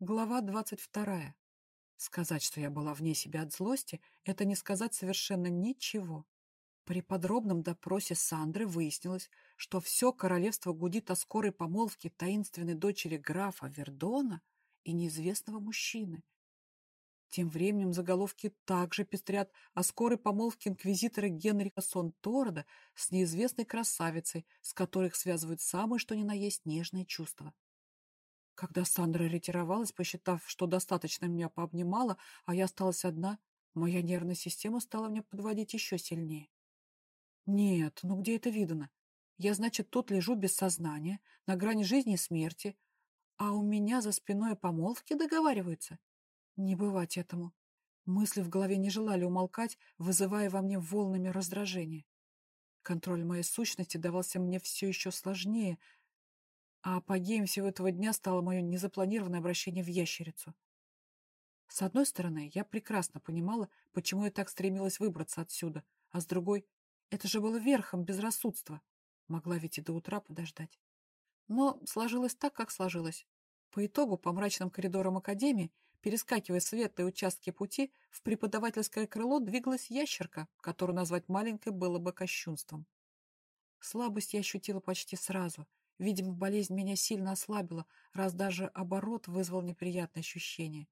Глава двадцать вторая. Сказать, что я была вне себя от злости, это не сказать совершенно ничего. При подробном допросе Сандры выяснилось, что все королевство гудит о скорой помолвке таинственной дочери графа Вердона и неизвестного мужчины. Тем временем заголовки также пестрят о скорой помолвке инквизитора Генриха Сон-Торда с неизвестной красавицей, с которых связывают самые что ни на есть нежные чувства. Когда Сандра ретировалась, посчитав, что достаточно меня пообнимала, а я осталась одна, моя нервная система стала мне подводить еще сильнее. Нет, ну где это видано? Я, значит, тут лежу без сознания, на грани жизни и смерти, а у меня за спиной помолвки договариваются. Не бывать этому. Мысли в голове не желали умолкать, вызывая во мне волнами раздражения. Контроль моей сущности давался мне все еще сложнее, а апогеем всего этого дня стало мое незапланированное обращение в ящерицу. С одной стороны, я прекрасно понимала, почему я так стремилась выбраться отсюда, а с другой, это же было верхом безрассудства. Могла ведь и до утра подождать. Но сложилось так, как сложилось. По итогу, по мрачным коридорам Академии, перескакивая светлые участки пути, в преподавательское крыло двигалась ящерка, которую назвать маленькой было бы кощунством. Слабость я ощутила почти сразу, Видимо, болезнь меня сильно ослабила, раз даже оборот вызвал неприятное ощущение.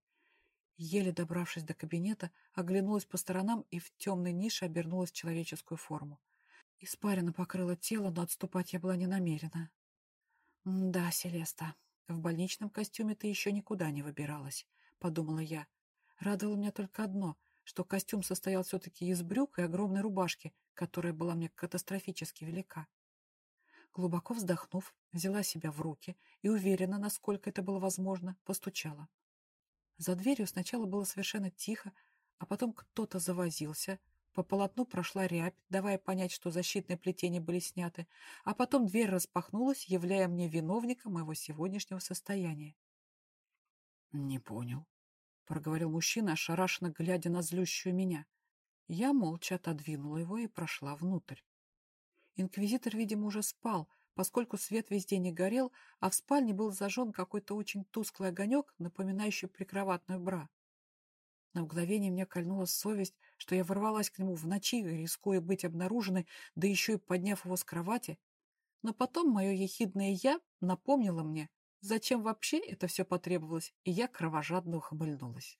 Еле добравшись до кабинета, оглянулась по сторонам и в темной нише обернулась в человеческую форму. Испарина покрыла тело, но отступать я была не намерена. «Да, Селеста, в больничном костюме ты еще никуда не выбиралась», — подумала я. Радовало меня только одно, что костюм состоял все-таки из брюк и огромной рубашки, которая была мне катастрофически велика. Глубоко вздохнув, взяла себя в руки и, уверенно, насколько это было возможно, постучала. За дверью сначала было совершенно тихо, а потом кто-то завозился, по полотну прошла рябь, давая понять, что защитные плетения были сняты, а потом дверь распахнулась, являя мне виновника моего сегодняшнего состояния. «Не понял», — проговорил мужчина, ошарашенно глядя на злющую меня. Я молча отодвинула его и прошла внутрь. Инквизитор, видимо, уже спал, поскольку свет везде не горел, а в спальне был зажжен какой-то очень тусклый огонек, напоминающий прикроватную бра. На мгновение мне кольнула совесть, что я ворвалась к нему в ночи, рискуя быть обнаруженной, да еще и подняв его с кровати. Но потом мое ехидное «я» напомнило мне, зачем вообще это все потребовалось, и я кровожадно ухмыльнулась.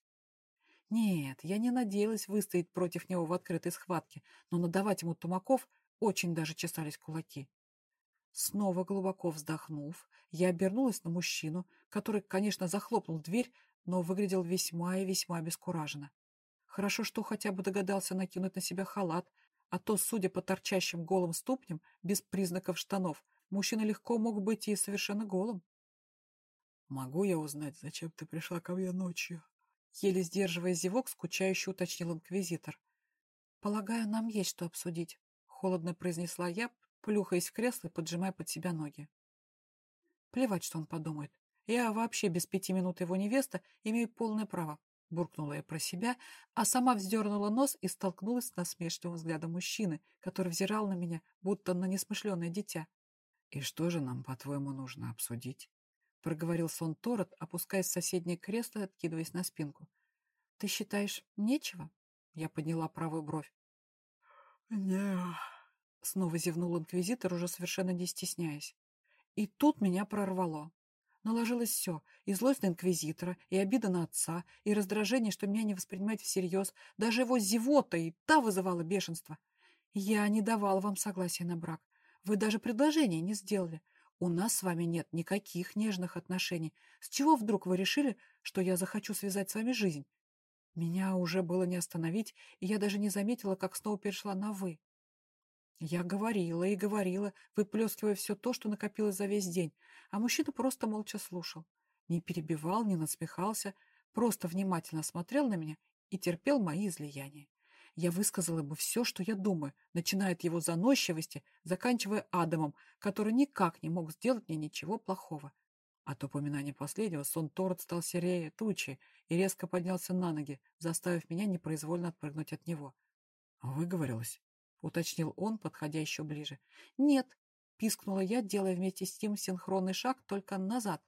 Нет, я не надеялась выстоять против него в открытой схватке, но надавать ему тумаков очень даже чесались кулаки. Снова глубоко вздохнув, я обернулась на мужчину, который, конечно, захлопнул дверь, но выглядел весьма и весьма обескураженно. Хорошо, что хотя бы догадался накинуть на себя халат, а то, судя по торчащим голым ступням, без признаков штанов, мужчина легко мог быть и совершенно голым. «Могу я узнать, зачем ты пришла ко мне ночью?» Еле сдерживая зевок, скучающе уточнил инквизитор. «Полагаю, нам есть что обсудить», холодно произнесла я, плюхаясь в кресло и поджимая под себя ноги. Плевать, что он подумает. Я вообще без пяти минут его невеста имею полное право, буркнула я про себя, а сама вздернула нос и столкнулась с насмешливым взглядом мужчины, который взирал на меня, будто на несмышленое дитя. «И что же нам, по-твоему, нужно обсудить?» — проговорил сон Торот, опускаясь в соседнее кресло и откидываясь на спинку. «Ты считаешь, нечего?» — я подняла правую бровь. «Не...» — снова зевнул инквизитор, уже совершенно не стесняясь. И тут меня прорвало. Наложилось все. И злость на инквизитора, и обида на отца, и раздражение, что меня не воспринимать всерьез. Даже его зевота и та вызывала бешенство. Я не давала вам согласия на брак. Вы даже предложение не сделали. У нас с вами нет никаких нежных отношений. С чего вдруг вы решили, что я захочу связать с вами жизнь? Меня уже было не остановить, и я даже не заметила, как снова перешла на «вы». Я говорила и говорила, выплескивая все то, что накопилось за весь день, а мужчина просто молча слушал. Не перебивал, не насмехался, просто внимательно смотрел на меня и терпел мои излияния. Я высказала ему все, что я думаю, начиная от его заносчивости, заканчивая Адамом, который никак не мог сделать мне ничего плохого. От упоминания последнего сон Торот стал серее тучи и резко поднялся на ноги, заставив меня непроизвольно отпрыгнуть от него. «Выговорилась?» — уточнил он, подходя еще ближе. «Нет», — пискнула я, делая вместе с ним синхронный шаг только назад.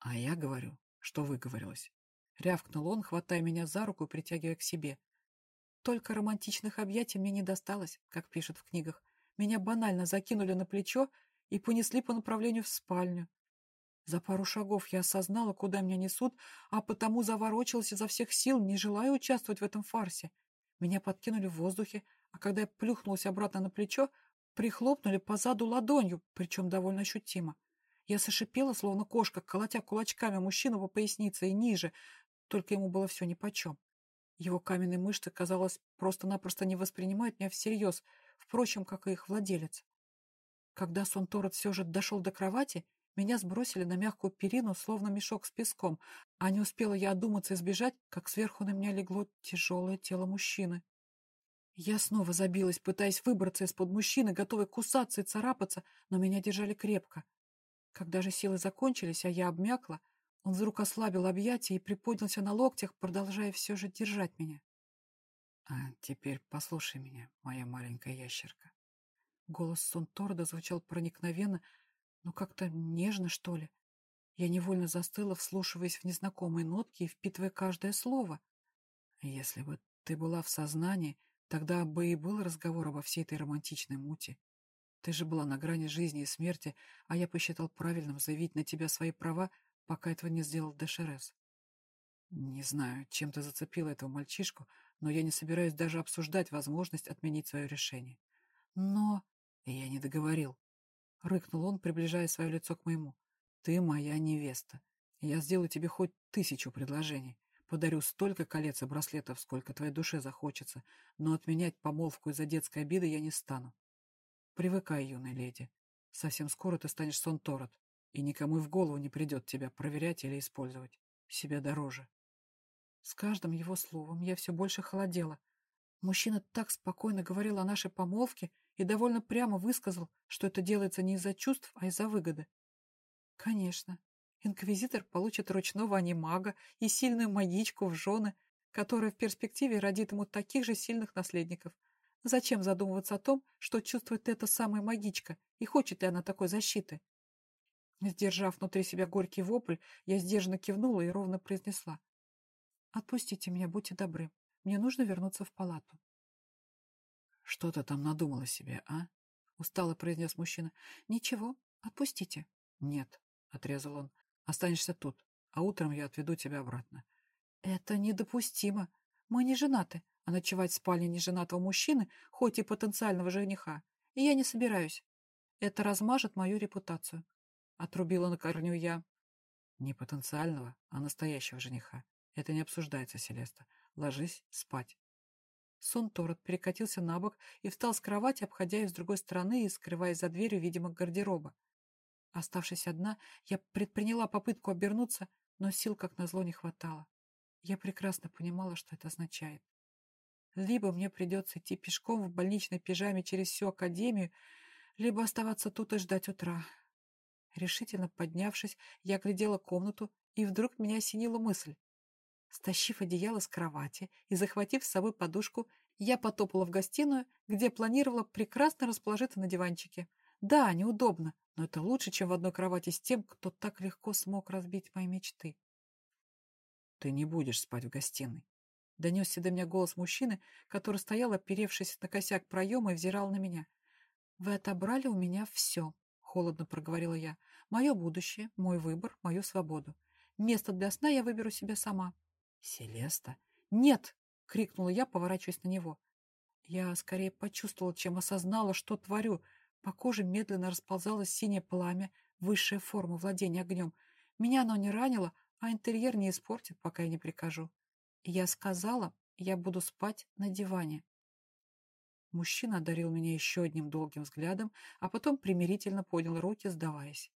«А я говорю, что выговорилась. Рявкнул он, хватая меня за руку и притягивая к себе. Только романтичных объятий мне не досталось, как пишут в книгах. Меня банально закинули на плечо и понесли по направлению в спальню. За пару шагов я осознала, куда меня несут, а потому заворочилась изо всех сил, не желая участвовать в этом фарсе. Меня подкинули в воздухе, а когда я плюхнулась обратно на плечо, прихлопнули по заду ладонью, причем довольно ощутимо. Я сошипела, словно кошка, колотя кулачками мужчину по пояснице и ниже, только ему было все нипочем. Его каменные мышцы, казалось, просто-напросто не воспринимают меня всерьез, впрочем, как и их владелец. Когда сон Торет все же дошел до кровати, меня сбросили на мягкую перину, словно мешок с песком, а не успела я одуматься и сбежать, как сверху на меня легло тяжелое тело мужчины. Я снова забилась, пытаясь выбраться из-под мужчины, готовой кусаться и царапаться, но меня держали крепко. Когда же силы закончились, а я обмякла, он вдруг ослабил объятия и приподнялся на локтях, продолжая все же держать меня. — А теперь послушай меня, моя маленькая ящерка. Голос Сонторда звучал проникновенно, но как-то нежно, что ли. Я невольно застыла, вслушиваясь в незнакомые нотки и впитывая каждое слово. Если бы ты была в сознании, тогда бы и был разговор обо всей этой романтичной муте. Ты же была на грани жизни и смерти, а я посчитал правильным заявить на тебя свои права, пока этого не сделал Дешерес. Не знаю, чем ты зацепила этого мальчишку, но я не собираюсь даже обсуждать возможность отменить свое решение. Но... Я не договорил. — рыкнул он, приближая свое лицо к моему. «Ты моя невеста. Я сделаю тебе хоть тысячу предложений. Подарю столько колец и браслетов, сколько твоей душе захочется, но отменять помолвку из-за детской обиды я не стану. Привыкай, юная леди. Совсем скоро ты станешь сон Торот, и никому и в голову не придет тебя проверять или использовать. Себя дороже». С каждым его словом я все больше холодела. Мужчина так спокойно говорил о нашей помолвке, и довольно прямо высказал, что это делается не из-за чувств, а из-за выгоды. Конечно, инквизитор получит ручного анимага и сильную магичку в жены, которая в перспективе родит ему таких же сильных наследников. Зачем задумываться о том, что чувствует эта самая магичка, и хочет ли она такой защиты? Сдержав внутри себя горький вопль, я сдержанно кивнула и ровно произнесла. «Отпустите меня, будьте добры. Мне нужно вернуться в палату». «Что ты там надумала себе, а?» — устало произнес мужчина. «Ничего, отпустите». «Нет», — отрезал он, — «останешься тут, а утром я отведу тебя обратно». «Это недопустимо. Мы не женаты, а ночевать в спальне неженатого мужчины, хоть и потенциального жениха, и я не собираюсь. Это размажет мою репутацию». Отрубила на корню я. «Не потенциального, а настоящего жениха. Это не обсуждается, Селеста. Ложись спать». Сон Торот перекатился на бок и встал с кровати, обходя ее с другой стороны и скрываясь за дверью, видимо, гардероба. Оставшись одна, я предприняла попытку обернуться, но сил, как назло, не хватало. Я прекрасно понимала, что это означает. Либо мне придется идти пешком в больничной пижаме через всю академию, либо оставаться тут и ждать утра. Решительно поднявшись, я глядела комнату, и вдруг меня осенила мысль. Стащив одеяло с кровати и захватив с собой подушку, я потопала в гостиную, где планировала прекрасно расположиться на диванчике. Да, неудобно, но это лучше, чем в одной кровати с тем, кто так легко смог разбить мои мечты. «Ты не будешь спать в гостиной», — донесся до меня голос мужчины, который стоял, оперевшись на косяк проема и взирал на меня. «Вы отобрали у меня все», — холодно проговорила я. «Мое будущее, мой выбор, мою свободу. Место для сна я выберу себе сама. «Селеста?» «Нет!» — крикнула я, поворачиваясь на него. Я скорее почувствовала, чем осознала, что творю. По коже медленно расползалось синее пламя, высшая форма владения огнем. Меня оно не ранило, а интерьер не испортит, пока я не прикажу. Я сказала, я буду спать на диване. Мужчина одарил меня еще одним долгим взглядом, а потом примирительно поднял руки, сдаваясь.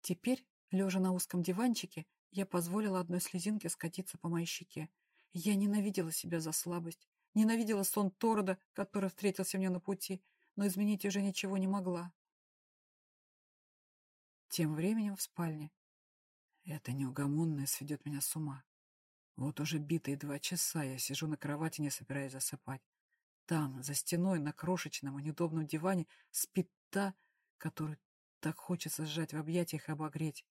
Теперь, лежа на узком диванчике, я позволила одной слезинке скатиться по моей щеке. Я ненавидела себя за слабость, ненавидела сон Торода, который встретился мне на пути, но изменить уже ничего не могла. Тем временем в спальне. Это неугомонное сведет меня с ума. Вот уже битые два часа я сижу на кровати, не собираясь засыпать. Там, за стеной, на крошечном и неудобном диване, спит та, которую так хочется сжать в объятиях и обогреть.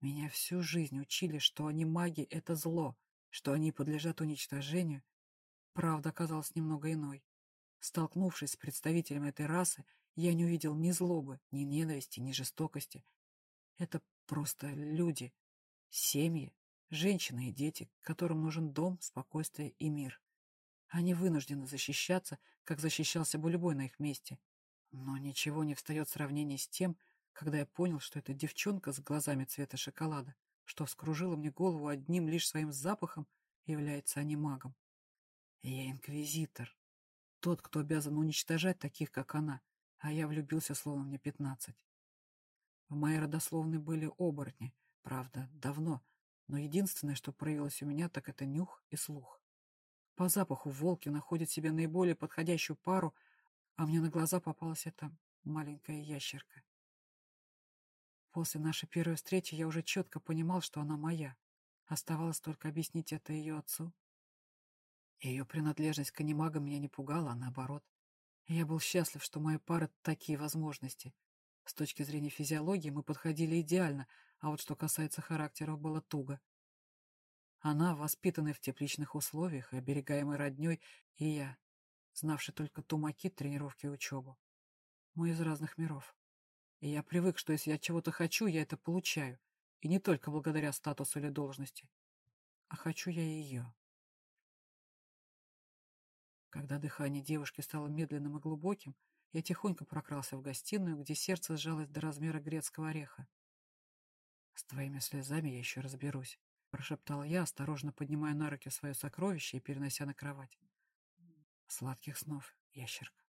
Меня всю жизнь учили, что они маги — это зло, что они подлежат уничтожению. Правда оказалась немного иной. Столкнувшись с представителем этой расы, я не увидел ни злобы, ни ненависти, ни жестокости. Это просто люди, семьи, женщины и дети, которым нужен дом, спокойствие и мир. Они вынуждены защищаться, как защищался бы любой на их месте. Но ничего не встает в сравнении с тем, когда я понял, что эта девчонка с глазами цвета шоколада, что вскружила мне голову одним лишь своим запахом, является анимагом. Я инквизитор. Тот, кто обязан уничтожать таких, как она, а я влюбился, словно мне пятнадцать. В моей родословной были оборотни, правда, давно, но единственное, что проявилось у меня, так это нюх и слух. По запаху волки находят себе наиболее подходящую пару, а мне на глаза попалась эта маленькая ящерка. После нашей первой встречи я уже четко понимал, что она моя. Оставалось только объяснить это ее отцу. Ее принадлежность к анимагам меня не пугала, а наоборот. Я был счастлив, что моя пара такие возможности. С точки зрения физиологии мы подходили идеально, а вот что касается характеров, было туго. Она, воспитанная в тепличных условиях оберегаемой родней, и я, знавший только тумаки, тренировки и учебу. Мы из разных миров. И я привык, что если я чего-то хочу, я это получаю. И не только благодаря статусу или должности. А хочу я ее. Когда дыхание девушки стало медленным и глубоким, я тихонько прокрался в гостиную, где сердце сжалось до размера грецкого ореха. «С твоими слезами я еще разберусь», — прошептала я, осторожно поднимая на руки свое сокровище и перенося на кровать. «Сладких снов, ящерка».